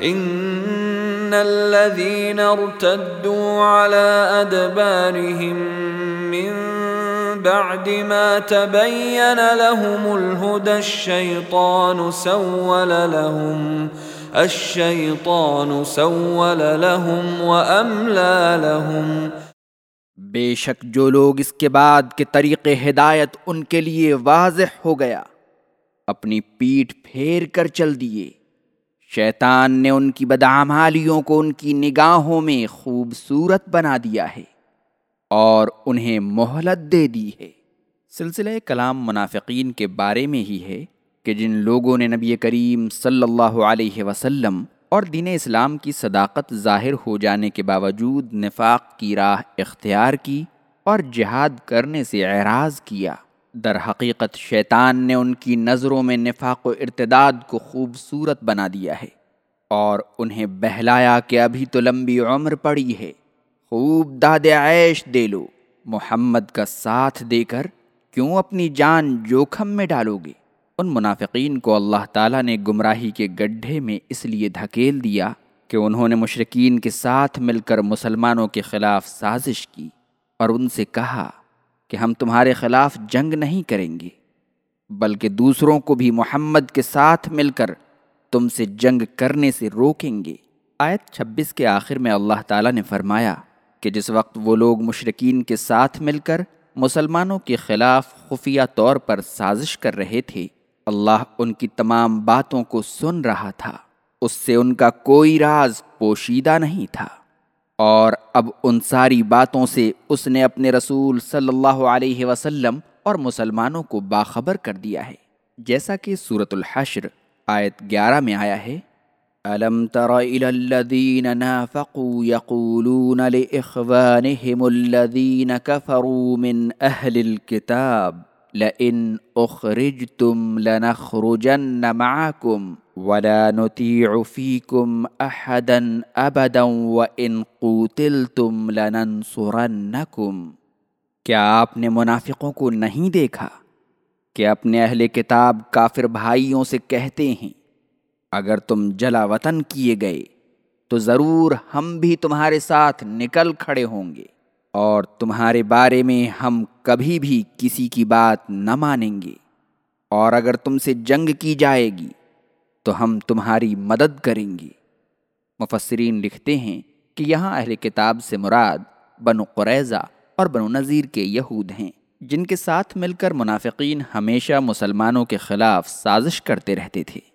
ان الذين ارتدوا على ادبارهم من بعد ما تبين لهم الهدى الشيطان سول لهم الشیطان سول لهم واملا لهم. بے شک جو لوگ اس کے بعد کے طریق ہدایت ان کے لیے واضح ہو گیا، اپنی پیٹھ پھیر کر چل دیے۔ شیطان نے ان کی بدعمالیوں کو ان کی نگاہوں میں خوبصورت بنا دیا ہے اور انہیں مہلت دے دی ہے۔ سلسلہ کلام منافقین کے بارے میں ہی ہے کہ جن لوگوں نے نبی کریم صلی اللہ علیہ وسلم اور دین اسلام کی صداقت ظاہر ہو جانے کے باوجود نفاق کی راہ اختیار کی اور جہاد کرنے سے اعراض کیا۔ در حقیقت شیطان نے ان کی نظروں میں نفاق و ارتداد کو خوبصورت بنا دیا ہے اور انہیں بہلایا کہ ابھی تو لمبی عمر پڑی ہے۔ خوب داد عیش دے لو، محمد کا ساتھ دے کر کیوں اپنی جان جوکھم میں ڈالو گے؟ ان منافقین کو اللہ تعالیٰ نے گمراہی کے گڈھے میں اس لیے دھکیل دیا کہ انہوں نے مشرقین کے ساتھ مل کر مسلمانوں کے خلاف سازش کی اور ان سے کہا کہ ہم تمہارے خلاف جنگ نہیں کریں گے، بلکہ دوسروں کو بھی محمد کے ساتھ مل کر تم سے جنگ کرنے سے روکیں گے۔ آیت چھبیس کے آخر میں اللہ تعالیٰ نے فرمایا کہ جس وقت وہ لوگ مشرقین کے ساتھ مل کر مسلمانوں کے خلاف خفیہ طور پر سازش کر رہے تھے، اللہ ان کی تمام باتوں کو سن رہا تھا۔ اس سے ان کا کوئی راز پوشیدہ نہیں تھا۔ اور اب ان ساری باتوں سے اس نے اپنے رسول صلی اللہ علیہ وسلم اور مسلمانوں کو باخبر کر دیا ہے۔ جیسا کہ صورت الحشر آیت گیارہ میں آیا ہے۔ الم تر الى الذين نافقوا يقولون لاخوانهم الذين كفروا من اهل الكتاب لئن اخرجتم لنخرجن معكم ولا نطيع فيكم احدا ابدا وان قوتلتم لننصرنكم۔ کیا آپ نے منافقوں کو نہیں دیکھا؟ کہ اپنے اہل کتاب کافر بھائیوں سے کہتے ہیں، اگر تم جلا وطن کیے گئے، تو ضرور ہم بھی تمہارے ساتھ نکل کھڑے ہوں گے۔ اور تمہارے بارے میں ہم کبھی بھی کسی کی بات نہ مانیں گے۔ اور اگر تم سے جنگ کی جائے گی تو ہم تمہاری مدد کریں گی۔ مفسرین لکھتے ہیں کہ یہاں اہل کتاب سے مراد بنو قریضہ اور بنو نذیر کے یہود ہیں، جن کے ساتھ مل کر منافقین ہمیشہ مسلمانوں کے خلاف سازش کرتے رہتے تھے۔